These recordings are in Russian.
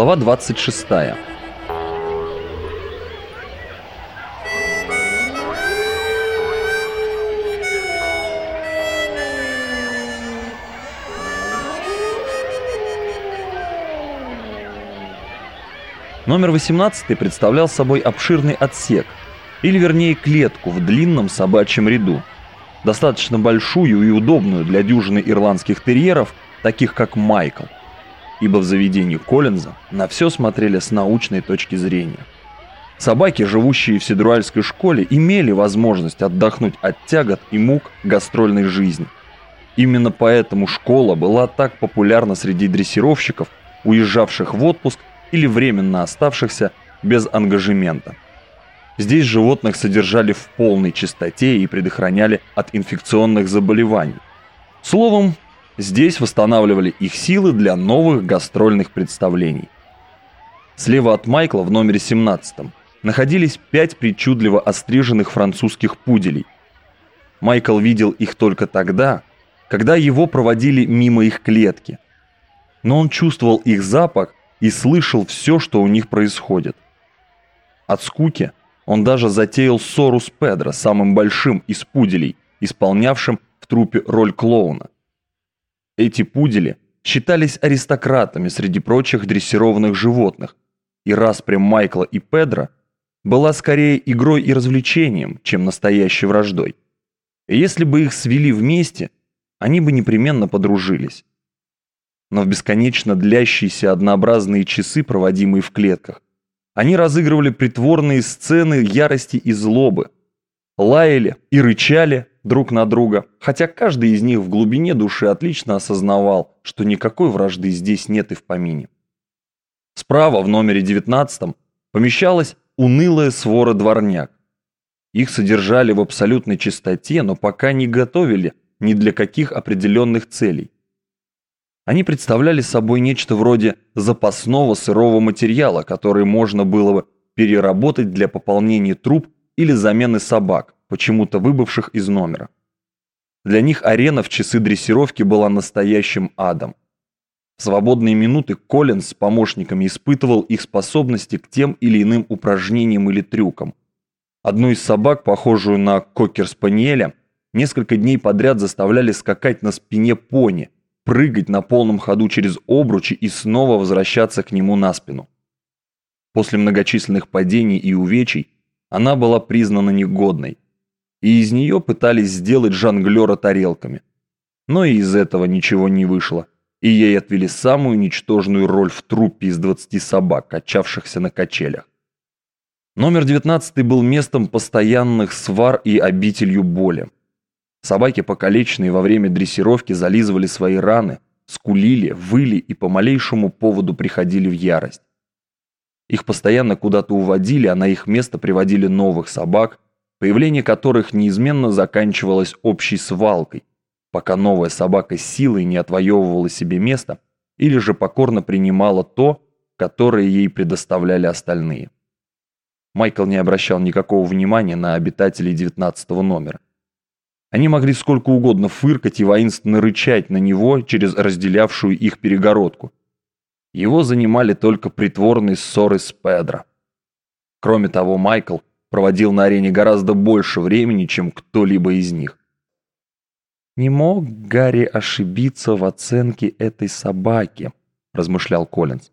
Глава 26. Номер 18 представлял собой обширный отсек, или вернее клетку в длинном собачьем ряду, достаточно большую и удобную для дюжины ирландских терьеров, таких как Майкл, ибо в заведении Коллинза на все смотрели с научной точки зрения. Собаки, живущие в седруальской школе, имели возможность отдохнуть от тягот и мук гастрольной жизни. Именно поэтому школа была так популярна среди дрессировщиков, уезжавших в отпуск или временно оставшихся без ангажемента. Здесь животных содержали в полной чистоте и предохраняли от инфекционных заболеваний. Словом, здесь восстанавливали их силы для новых гастрольных представлений. Слева от Майкла в номере 17 находились пять причудливо остриженных французских пуделей. Майкл видел их только тогда, когда его проводили мимо их клетки. Но он чувствовал их запах и слышал все, что у них происходит. От скуки он даже затеял ссору с Педро, самым большим из пуделей, исполнявшим в трупе роль клоуна. Эти пудели считались аристократами среди прочих дрессированных животных, и распрям Майкла и Педро была скорее игрой и развлечением, чем настоящей враждой. И если бы их свели вместе, они бы непременно подружились. Но в бесконечно длящиеся однообразные часы, проводимые в клетках, они разыгрывали притворные сцены ярости и злобы, лаяли и рычали друг на друга, хотя каждый из них в глубине души отлично осознавал, что никакой вражды здесь нет и в помине. Справа в номере 19 помещалась унылая свора дворняк. Их содержали в абсолютной чистоте, но пока не готовили ни для каких определенных целей. Они представляли собой нечто вроде запасного сырого материала, который можно было бы переработать для пополнения труб или замены собак, почему-то выбывших из номера. Для них арена в часы дрессировки была настоящим адом. В свободные минуты Коллинз с помощниками испытывал их способности к тем или иным упражнениям или трюкам. Одну из собак, похожую на кокер-спаниеля, несколько дней подряд заставляли скакать на спине пони – прыгать на полном ходу через обручи и снова возвращаться к нему на спину. После многочисленных падений и увечий она была признана негодной, и из нее пытались сделать жонглера тарелками. Но и из этого ничего не вышло, и ей отвели самую ничтожную роль в труппе из 20 собак, качавшихся на качелях. Номер 19 был местом постоянных свар и обителью боли. Собаки, покалеченные во время дрессировки, зализывали свои раны, скулили, выли и по малейшему поводу приходили в ярость. Их постоянно куда-то уводили, а на их место приводили новых собак, появление которых неизменно заканчивалось общей свалкой, пока новая собака силой не отвоевывала себе место или же покорно принимала то, которое ей предоставляли остальные. Майкл не обращал никакого внимания на обитателей 19 номера. Они могли сколько угодно фыркать и воинственно рычать на него через разделявшую их перегородку. Его занимали только притворные ссоры с Педро. Кроме того, Майкл проводил на арене гораздо больше времени, чем кто-либо из них. «Не мог Гарри ошибиться в оценке этой собаки», – размышлял Коллинз.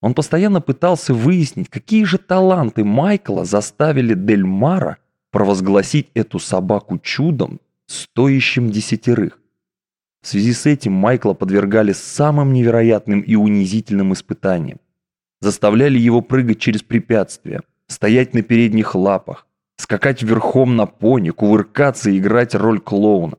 Он постоянно пытался выяснить, какие же таланты Майкла заставили Дель Мара провозгласить эту собаку чудом, стоящим десятерых. В связи с этим Майкла подвергали самым невероятным и унизительным испытаниям. Заставляли его прыгать через препятствия, стоять на передних лапах, скакать верхом на пони, кувыркаться и играть роль клоуна.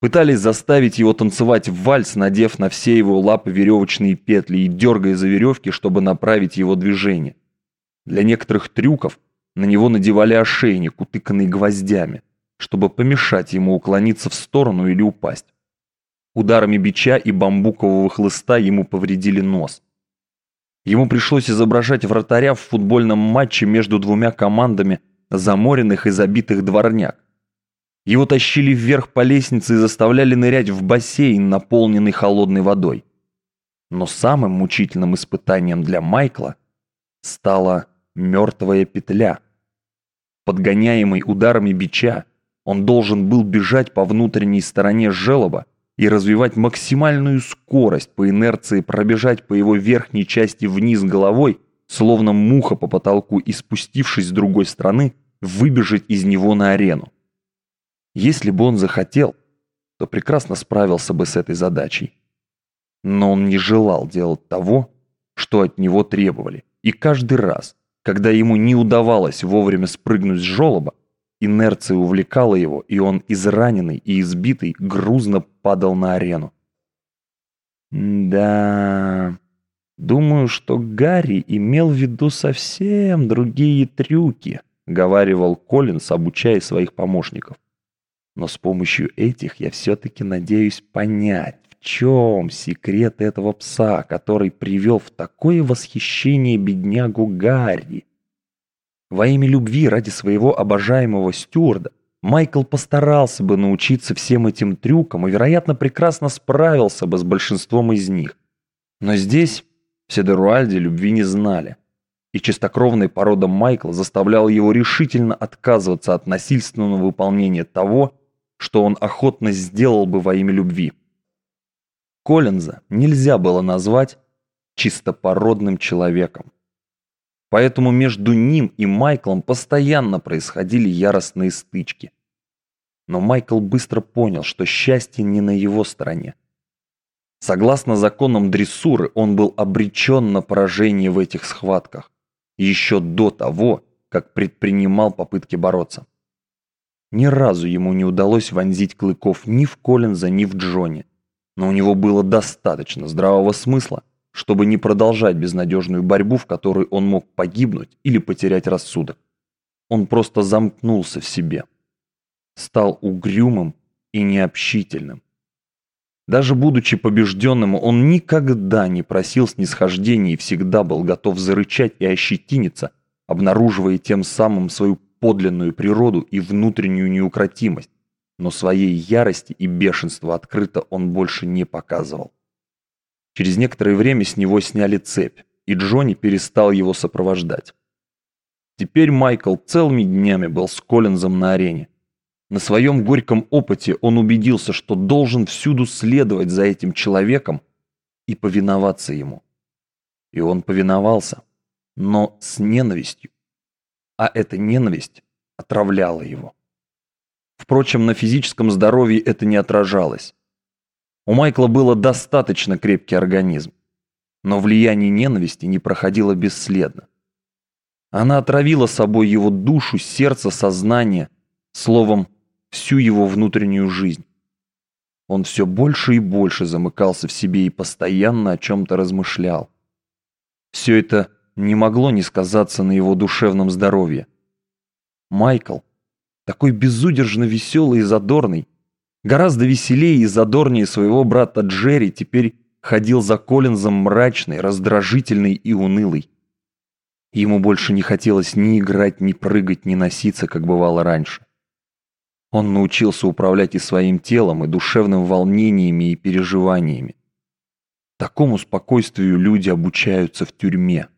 Пытались заставить его танцевать вальс, надев на все его лапы веревочные петли и дергая за веревки, чтобы направить его движение. Для некоторых трюков на него надевали ошейник, утыканный гвоздями, чтобы помешать ему уклониться в сторону или упасть. Ударами бича и бамбукового хлыста ему повредили нос. Ему пришлось изображать вратаря в футбольном матче между двумя командами заморенных и забитых дворняк. Его тащили вверх по лестнице и заставляли нырять в бассейн, наполненный холодной водой. Но самым мучительным испытанием для Майкла стала мертвая петля. Подгоняемый ударами бича, он должен был бежать по внутренней стороне желоба и развивать максимальную скорость по инерции, пробежать по его верхней части вниз головой, словно муха по потолку и спустившись с другой стороны, выбежать из него на арену. Если бы он захотел, то прекрасно справился бы с этой задачей. Но он не желал делать того, что от него требовали. И каждый раз, когда ему не удавалось вовремя спрыгнуть с жолоба, инерция увлекала его, и он, израненный и избитый, грузно падал на арену. Да, думаю, что Гарри имел в виду совсем другие трюки, говаривал Коллинс, обучая своих помощников. Но с помощью этих я все-таки надеюсь понять, в чем секрет этого пса, который привел в такое восхищение беднягу Гарри. Во имя любви ради своего обожаемого стюарда Майкл постарался бы научиться всем этим трюкам и, вероятно, прекрасно справился бы с большинством из них. Но здесь в Седеруальде любви не знали. И чистокровная порода Майкла заставляла его решительно отказываться от насильственного выполнения того, что он охотно сделал бы во имя любви. Коллинза нельзя было назвать чистопородным человеком. Поэтому между ним и Майклом постоянно происходили яростные стычки. Но Майкл быстро понял, что счастье не на его стороне. Согласно законам дрессуры, он был обречен на поражение в этих схватках, еще до того, как предпринимал попытки бороться. Ни разу ему не удалось вонзить клыков ни в Коллинза, ни в Джонни. Но у него было достаточно здравого смысла, чтобы не продолжать безнадежную борьбу, в которой он мог погибнуть или потерять рассудок. Он просто замкнулся в себе. Стал угрюмым и необщительным. Даже будучи побежденным, он никогда не просил снисхождения и всегда был готов зарычать и ощетиниться, обнаруживая тем самым свою подлинную природу и внутреннюю неукротимость, но своей ярости и бешенства открыто он больше не показывал. Через некоторое время с него сняли цепь, и Джонни перестал его сопровождать. Теперь Майкл целыми днями был с Коллинзом на арене. На своем горьком опыте он убедился, что должен всюду следовать за этим человеком и повиноваться ему. И он повиновался, но с ненавистью а эта ненависть отравляла его. Впрочем, на физическом здоровье это не отражалось. У Майкла было достаточно крепкий организм, но влияние ненависти не проходило бесследно. Она отравила собой его душу, сердце, сознание, словом, всю его внутреннюю жизнь. Он все больше и больше замыкался в себе и постоянно о чем-то размышлял. Все это не могло не сказаться на его душевном здоровье. Майкл, такой безудержно веселый и задорный, гораздо веселее и задорнее своего брата Джерри, теперь ходил за Коллинзом мрачный, раздражительный и унылый. Ему больше не хотелось ни играть, ни прыгать, ни носиться, как бывало раньше. Он научился управлять и своим телом, и душевным волнениями и переживаниями. Такому спокойствию люди обучаются в тюрьме.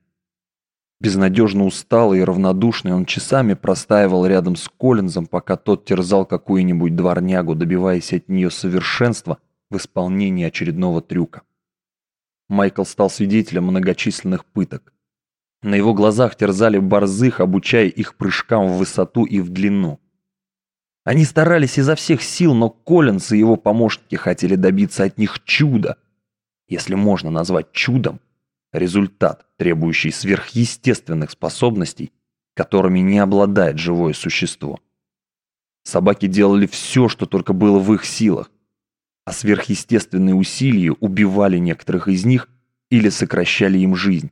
Безнадежно усталый и равнодушный, он часами простаивал рядом с Коллинзом, пока тот терзал какую-нибудь дворнягу, добиваясь от нее совершенства в исполнении очередного трюка. Майкл стал свидетелем многочисленных пыток. На его глазах терзали борзых, обучая их прыжкам в высоту и в длину. Они старались изо всех сил, но Коллинз и его помощники хотели добиться от них чуда, если можно назвать чудом результат, требующий сверхъестественных способностей, которыми не обладает живое существо. Собаки делали все, что только было в их силах, а сверхъестественные усилия убивали некоторых из них или сокращали им жизнь.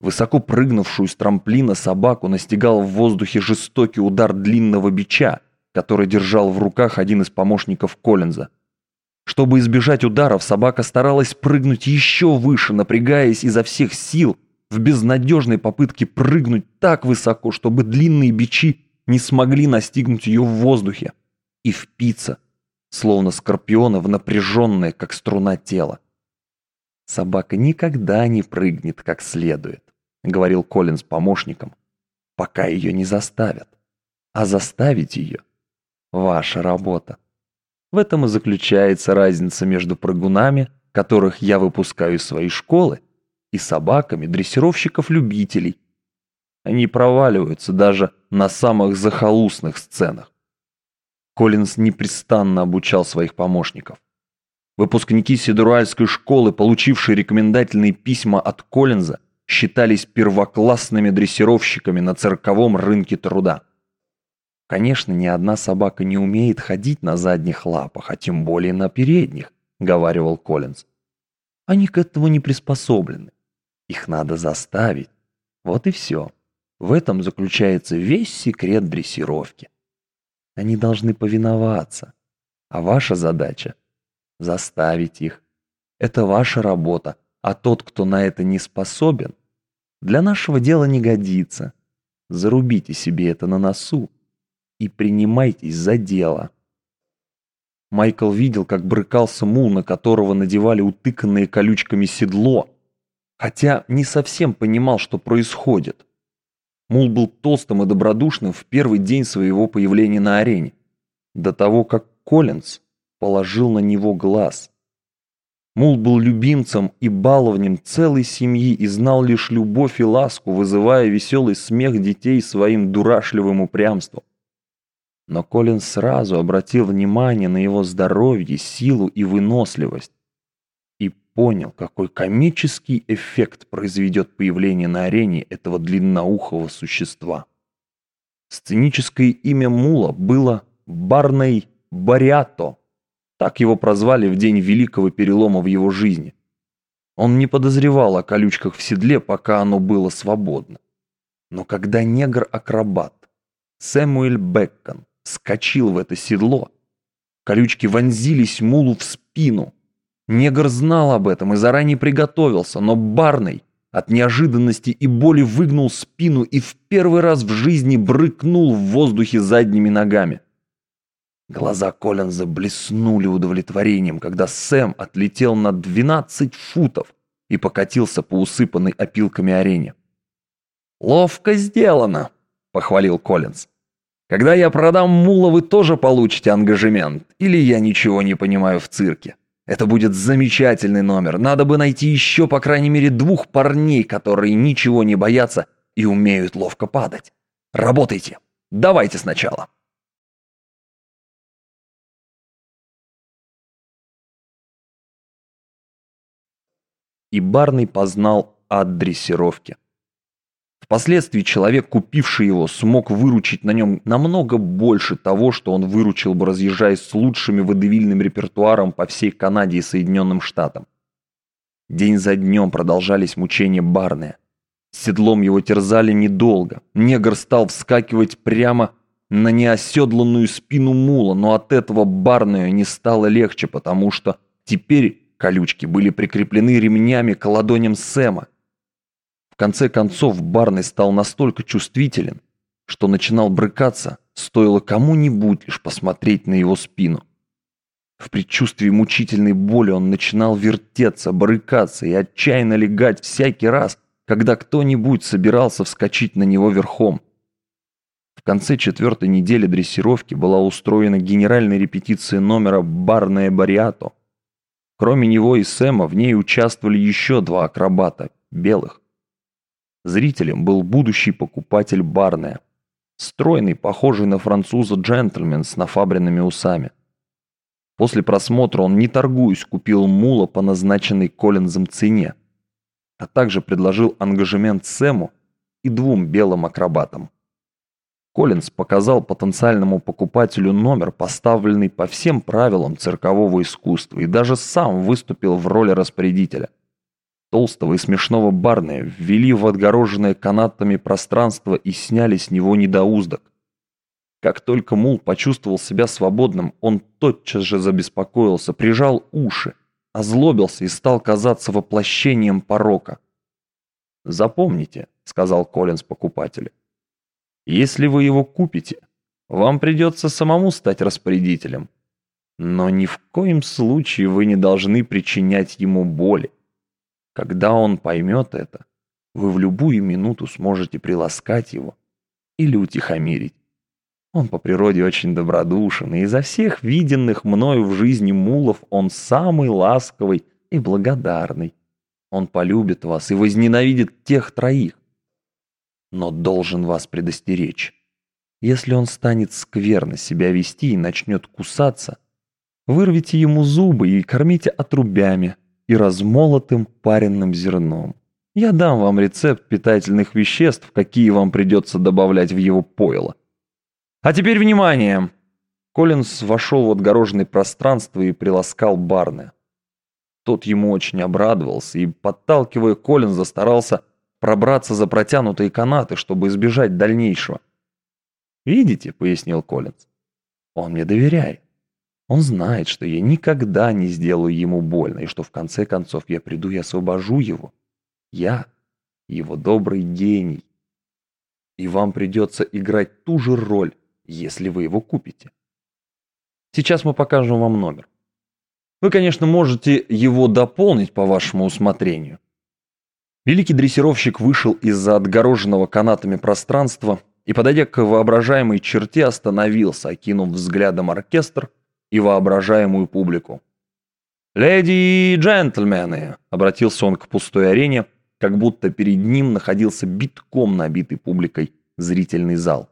Высоко прыгнувшую с трамплина собаку настигал в воздухе жестокий удар длинного бича, который держал в руках один из помощников Коллинза – чтобы избежать ударов, собака старалась прыгнуть еще выше, напрягаясь изо всех сил в безнадежной попытке прыгнуть так высоко, чтобы длинные бичи не смогли настигнуть ее в воздухе и впиться, словно скорпиона, в напряженное, как струна тело. собака никогда не прыгнет как следует, говорил Колин с помощником, пока ее не заставят. А заставить ее – ваша работа. В этом и заключается разница между прыгунами, которых я выпускаю из своей школы, и собаками дрессировщиков-любителей. Они проваливаются даже на самых захолустных сценах. Коллинз непрестанно обучал своих помощников. Выпускники Сидуруальской школы, получившие рекомендательные письма от Коллинза, считались первоклассными дрессировщиками на цирковом рынке труда. Конечно, ни одна собака не умеет ходить на задних лапах, а тем более на передних, говаривал Коллинз. Они к этому не приспособлены. Их надо заставить. Вот и все. В этом заключается весь секрет дрессировки. Они должны повиноваться. А ваша задача – заставить их. Это ваша работа, а тот, кто на это не способен, для нашего дела не годится. Зарубите себе это на носу и принимайтесь за дело. Майкл видел, как брыкался мул, на которого надевали утыканные колючками седло, хотя не совсем понимал, что происходит. Мул был толстым и добродушным в первый день своего появления на арене, до того, как Коллинз положил на него глаз. Мул был любимцем и баловнем целой семьи и знал лишь любовь и ласку, вызывая веселый смех детей своим дурашливым упрямством. Но Колин сразу обратил внимание на его здоровье, силу и выносливость и понял, какой комический эффект произведет появление на арене этого длинноухого существа. Сценическое имя Мула было Барней Бариато. Так его прозвали в день великого перелома в его жизни. Он не подозревал о колючках в седле, пока оно было свободно. Но когда негр-акробат Сэмуэль Беккон вскочил в это седло. Колючки вонзились мулу в спину. Негр знал об этом и заранее приготовился, но Барный от неожиданности и боли выгнул спину и в первый раз в жизни брыкнул в воздухе задними ногами. Глаза Коллинза блеснули удовлетворением, когда Сэм отлетел на 12 футов и покатился по усыпанной опилками арене. «Ловко сделано!» — похвалил Коллинз. Когда я продам мула, вы тоже получите ангажемент. Или я ничего не понимаю в цирке. Это будет замечательный номер. Надо бы найти еще, по крайней мере, двух парней, которые ничего не боятся и умеют ловко падать. Работайте. Давайте сначала. И Барный познал ад дрессировки. Впоследствии человек, купивший его, смог выручить на нем намного больше того, что он выручил бы, разъезжаясь с лучшими водевильным репертуаром по всей Канаде и Соединенным Штатам. День за днем продолжались мучения Барная. Седлом его терзали недолго. Негр стал вскакивать прямо на неоседланную спину мула, но от этого Барную не стало легче, потому что теперь колючки были прикреплены ремнями к ладоням Сэма. В конце концов Барный стал настолько чувствителен, что начинал брыкаться, стоило кому-нибудь лишь посмотреть на его спину. В предчувствии мучительной боли он начинал вертеться, брыкаться и отчаянно легать всякий раз, когда кто-нибудь собирался вскочить на него верхом. В конце четвертой недели дрессировки была устроена генеральная репетиция номера «Барное Бариато». Кроме него и Сэма в ней участвовали еще два акробата, белых. Зрителем был будущий покупатель Барная. Стройный, похожий на француза джентльмен с нафабренными усами. После просмотра он, не торгуясь, купил мула по назначенной Коллинзом цене, а также предложил ангажемент Сэму и двум белым акробатам. Коллинз показал потенциальному покупателю номер, поставленный по всем правилам циркового искусства, и даже сам выступил в роли распорядителя – толстого и смешного Барная ввели в отгороженное канатами пространство и сняли с него недоуздок. Как только Мул почувствовал себя свободным, он тотчас же забеспокоился, прижал уши, озлобился и стал казаться воплощением порока. «Запомните», — сказал Коллинз покупателю, — «если вы его купите, вам придется самому стать распорядителем. Но ни в коем случае вы не должны причинять ему боли. Когда он поймет это, вы в любую минуту сможете приласкать его или утихомирить. Он по природе очень добродушен, и изо всех виденных мною в жизни мулов он самый ласковый и благодарный. Он полюбит вас и возненавидит тех троих. Но должен вас предостеречь. Если он станет скверно себя вести и начнет кусаться, вырвите ему зубы и кормите отрубями и размолотым паренным зерном. Я дам вам рецепт питательных веществ, какие вам придется добавлять в его пойло. А теперь внимание! Коллинз вошел в отгороженное пространство и приласкал Барне. Тот ему очень обрадовался и, подталкивая Коллинза, старался пробраться за протянутые канаты, чтобы избежать дальнейшего. «Видите», — пояснил Коллинз, — «он мне доверяет. Он знает, что я никогда не сделаю ему больно, и что в конце концов я приду и освобожу его. Я его добрый гений. И вам придется играть ту же роль, если вы его купите. Сейчас мы покажем вам номер. Вы, конечно, можете его дополнить по вашему усмотрению. Великий дрессировщик вышел из-за отгороженного канатами пространства и, подойдя к воображаемой черте, остановился, окинув взглядом оркестр и воображаемую публику. «Леди и джентльмены!» — обратился он к пустой арене, как будто перед ним находился битком набитый публикой зрительный зал.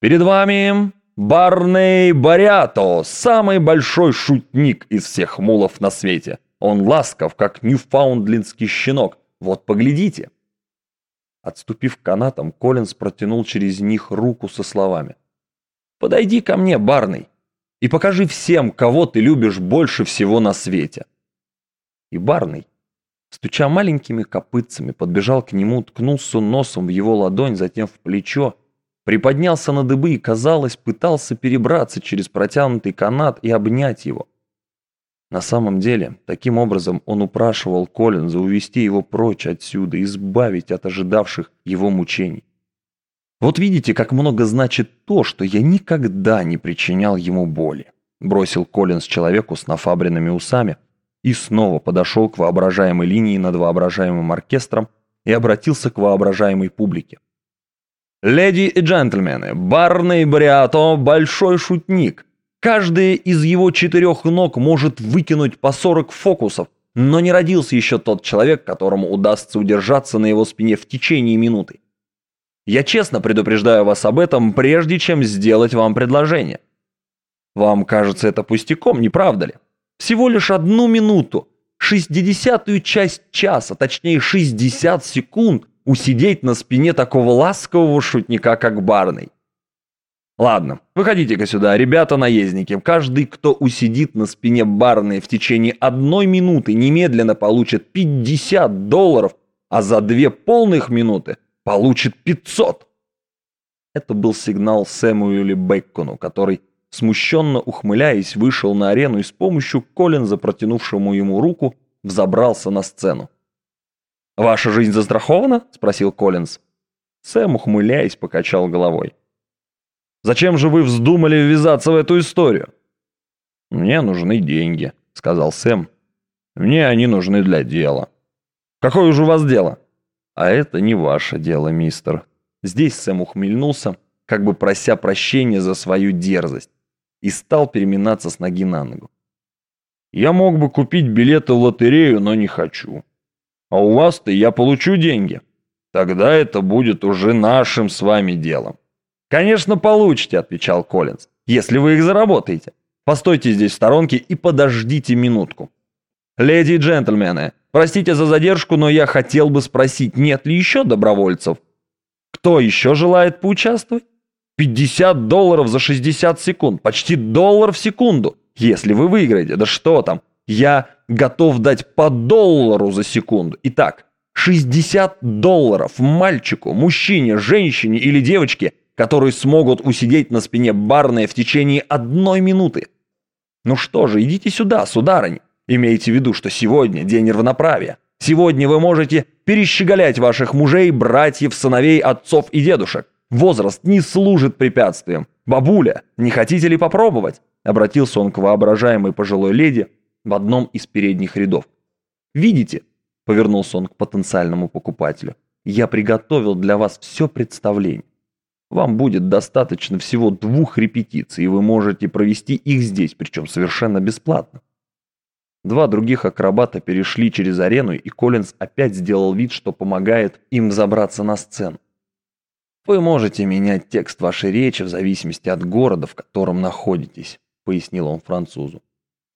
«Перед вами Барней Барято, самый большой шутник из всех мулов на свете. Он ласков, как ньюфаундлендский щенок. Вот поглядите!» Отступив к канатам, Коллинз протянул через них руку со словами. «Подойди ко мне, Барней, и покажи всем, кого ты любишь больше всего на свете». И Барней стуча маленькими копытцами, подбежал к нему, ткнулся носом в его ладонь, затем в плечо, приподнялся на дыбы и, казалось, пытался перебраться через протянутый канат и обнять его. На самом деле, таким образом он упрашивал Коллинза увести его прочь отсюда, избавить от ожидавших его мучений. «Вот видите, как много значит то, что я никогда не причинял ему боли», бросил Коллинз человеку с нафабренными усами, и снова подошел к воображаемой линии над воображаемым оркестром и обратился к воображаемой публике. «Леди и джентльмены, Барный Бриато – большой шутник. Каждый из его четырех ног может выкинуть по 40 фокусов, но не родился еще тот человек, которому удастся удержаться на его спине в течение минуты. Я честно предупреждаю вас об этом, прежде чем сделать вам предложение. Вам кажется это пустяком, не правда ли? Всего лишь одну минуту, шестидесятую часть часа, точнее 60 секунд, усидеть на спине такого ласкового шутника, как Барный. Ладно, выходите-ка сюда, ребята-наездники. Каждый, кто усидит на спине Барной в течение одной минуты, немедленно получит 50 долларов, а за две полных минуты получит 500. Это был сигнал Сэмуэлю Беккону, который смущенно ухмыляясь, вышел на арену и с помощью Коллинза, протянувшему ему руку, взобрался на сцену. «Ваша жизнь застрахована?» – спросил Коллинз. Сэм, ухмыляясь, покачал головой. «Зачем же вы вздумали ввязаться в эту историю?» «Мне нужны деньги», – сказал Сэм. «Мне они нужны для дела». «Какое же у вас дело?» «А это не ваше дело, мистер». Здесь Сэм ухмыльнулся, как бы прося прощения за свою дерзость и стал переминаться с ноги на ногу. «Я мог бы купить билеты в лотерею, но не хочу. А у вас-то я получу деньги. Тогда это будет уже нашим с вами делом». «Конечно, получите», — отвечал Коллинз, — «если вы их заработаете. Постойте здесь в сторонке и подождите минутку». «Леди и джентльмены, простите за задержку, но я хотел бы спросить, нет ли еще добровольцев? Кто еще желает поучаствовать?» 50 долларов за 60 секунд. Почти доллар в секунду. Если вы выиграете, да что там. Я готов дать по доллару за секунду. Итак, 60 долларов мальчику, мужчине, женщине или девочке, которые смогут усидеть на спине барной в течение одной минуты. Ну что же, идите сюда, сударынь. Имейте в виду, что сегодня день равноправия. Сегодня вы можете перещеголять ваших мужей, братьев, сыновей, отцов и дедушек. Возраст не служит препятствием. Бабуля, не хотите ли попробовать?» Обратился он к воображаемой пожилой леди в одном из передних рядов. «Видите, повернулся он к потенциальному покупателю. «Я приготовил для вас все представление. Вам будет достаточно всего двух репетиций, и вы можете провести их здесь, причем совершенно бесплатно». Два других акробата перешли через арену, и Коллинз опять сделал вид, что помогает им забраться на сцену. «Вы можете менять текст вашей речи в зависимости от города, в котором находитесь», — пояснил он французу.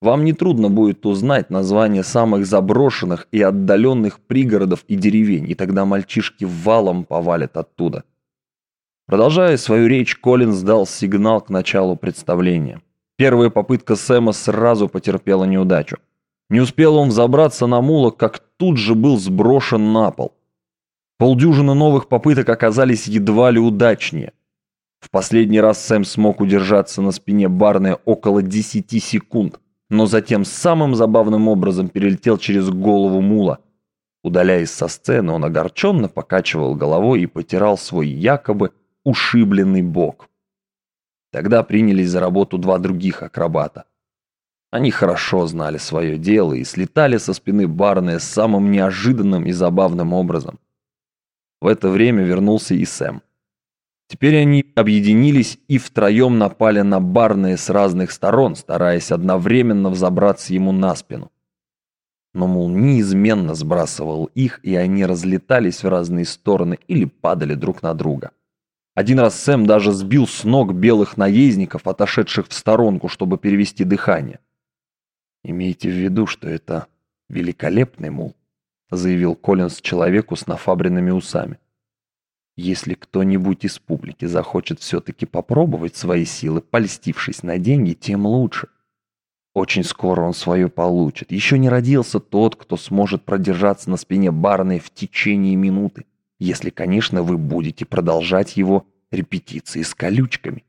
«Вам нетрудно будет узнать название самых заброшенных и отдаленных пригородов и деревень, и тогда мальчишки валом повалят оттуда». Продолжая свою речь, Коллинз дал сигнал к началу представления. Первая попытка Сэма сразу потерпела неудачу. Не успел он взобраться на мула, как тут же был сброшен на пол. Полдюжины новых попыток оказались едва ли удачнее. В последний раз Сэм смог удержаться на спине барная около 10 секунд, но затем самым забавным образом перелетел через голову мула. Удаляясь со сцены, он огорченно покачивал головой и потирал свой якобы ушибленный бок. Тогда принялись за работу два других акробата. Они хорошо знали свое дело и слетали со спины Барная самым неожиданным и забавным образом. В это время вернулся и Сэм. Теперь они объединились и втроем напали на Барная с разных сторон, стараясь одновременно взобраться ему на спину. Но Мул неизменно сбрасывал их, и они разлетались в разные стороны или падали друг на друга. Один раз Сэм даже сбил с ног белых наездников, отошедших в сторонку, чтобы перевести дыхание. «Имейте в виду, что это великолепный мул», заявил Коллинз человеку с нафабренными усами. «Если кто-нибудь из публики захочет все-таки попробовать свои силы, польстившись на деньги, тем лучше. Очень скоро он свое получит. Еще не родился тот, кто сможет продержаться на спине барной в течение минуты, если, конечно, вы будете продолжать его репетиции с колючками.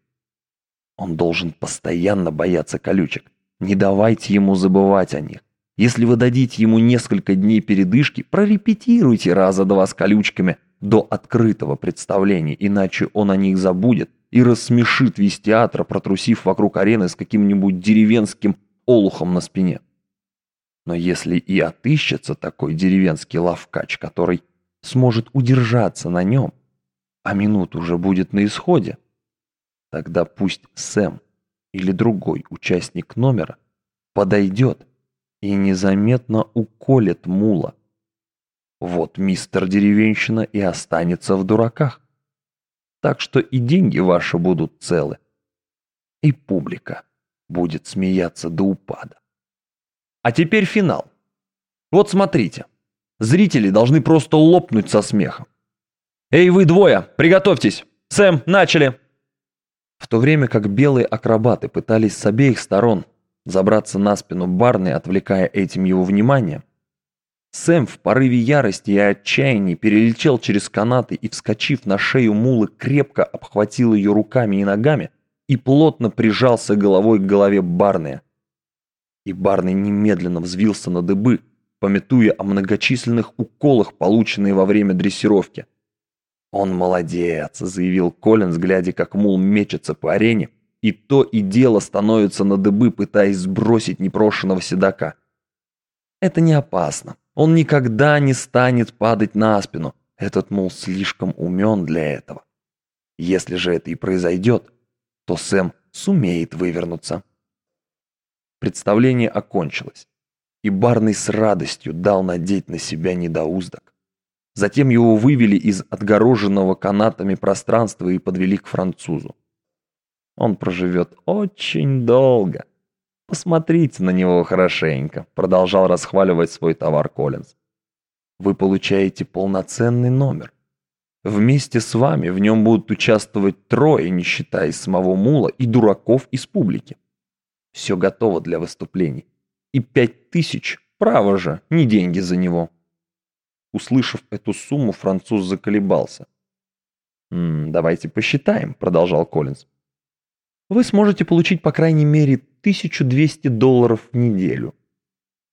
Он должен постоянно бояться колючек. Не давайте ему забывать о них. Если вы дадите ему несколько дней передышки, прорепетируйте раза два с колючками до открытого представления, иначе он о них забудет и рассмешит весь театр, протрусив вокруг арены с каким-нибудь деревенским олухом на спине. Но если и отыщется такой деревенский лавкач, который сможет удержаться на нем, а минут уже будет на исходе, тогда пусть Сэм или другой участник номера подойдет и незаметно уколет мула. Вот мистер деревенщина и останется в дураках. Так что и деньги ваши будут целы, и публика будет смеяться до упада. А теперь финал. Вот смотрите. Зрители должны просто лопнуть со смехом. «Эй, вы двое, приготовьтесь! Сэм, начали!» В то время как белые акробаты пытались с обеих сторон забраться на спину Барны, отвлекая этим его внимание, Сэм в порыве ярости и отчаяния перелетел через канаты и, вскочив на шею мулы, крепко обхватил ее руками и ногами и плотно прижался головой к голове Барны. И Барны немедленно взвился на дыбы, пометуя о многочисленных уколах, полученные во время дрессировки – «Он молодец», — заявил Коллинз, глядя, как мул мечется по арене, и то и дело становится на дыбы, пытаясь сбросить непрошенного седока. «Это не опасно. Он никогда не станет падать на спину. Этот мул слишком умен для этого. Если же это и произойдет, то Сэм сумеет вывернуться». Представление окончилось, и Барный с радостью дал надеть на себя недоуздок. Затем его вывели из отгороженного канатами пространства и подвели к французу. Он проживет очень долго. Посмотрите на него хорошенько, продолжал расхваливать свой товар Коллинз. Вы получаете полноценный номер. Вместе с вами в нем будут участвовать трое, не считая самого Мула и дураков из публики. Все готово для выступлений. И пять тысяч, право же, не деньги за него. Услышав эту сумму, француз заколебался. «М -м, «Давайте посчитаем», — продолжал Коллинз. «Вы сможете получить по крайней мере 1200 долларов в неделю.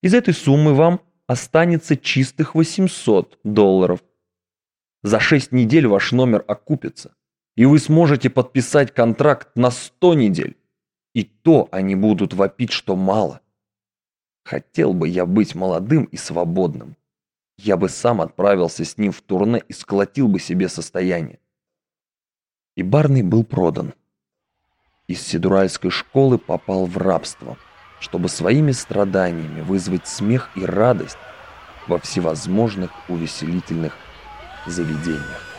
Из этой суммы вам останется чистых 800 долларов. За 6 недель ваш номер окупится, и вы сможете подписать контракт на 100 недель. И то они будут вопить, что мало. Хотел бы я быть молодым и свободным. Я бы сам отправился с ним в турне и сколотил бы себе состояние. И Барный был продан. Из Сидуральской школы попал в рабство, чтобы своими страданиями вызвать смех и радость во всевозможных увеселительных заведениях.